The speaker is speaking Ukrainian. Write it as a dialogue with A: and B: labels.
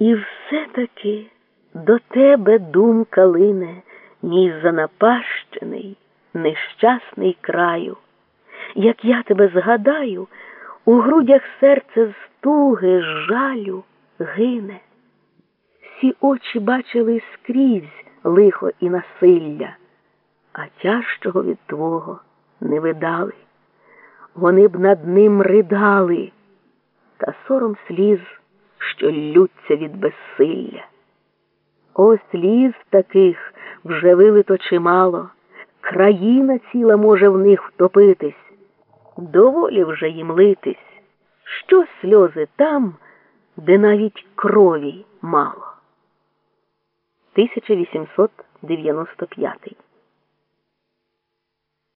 A: І все-таки до тебе думка лине, мій занапащений, нещасний краю. Як я тебе згадаю, у грудях серце з туги, жалю гине. Всі очі бачили скрізь лихо і насилля, а тяжчого від твого не видали. Вони б над ним ридали, та сором сліз що ллються від безсилля. Ось сліз таких вже вилито чимало, країна ціла може в них втопитись, доволі вже їм литись, що сльози там, де навіть крові мало. 1895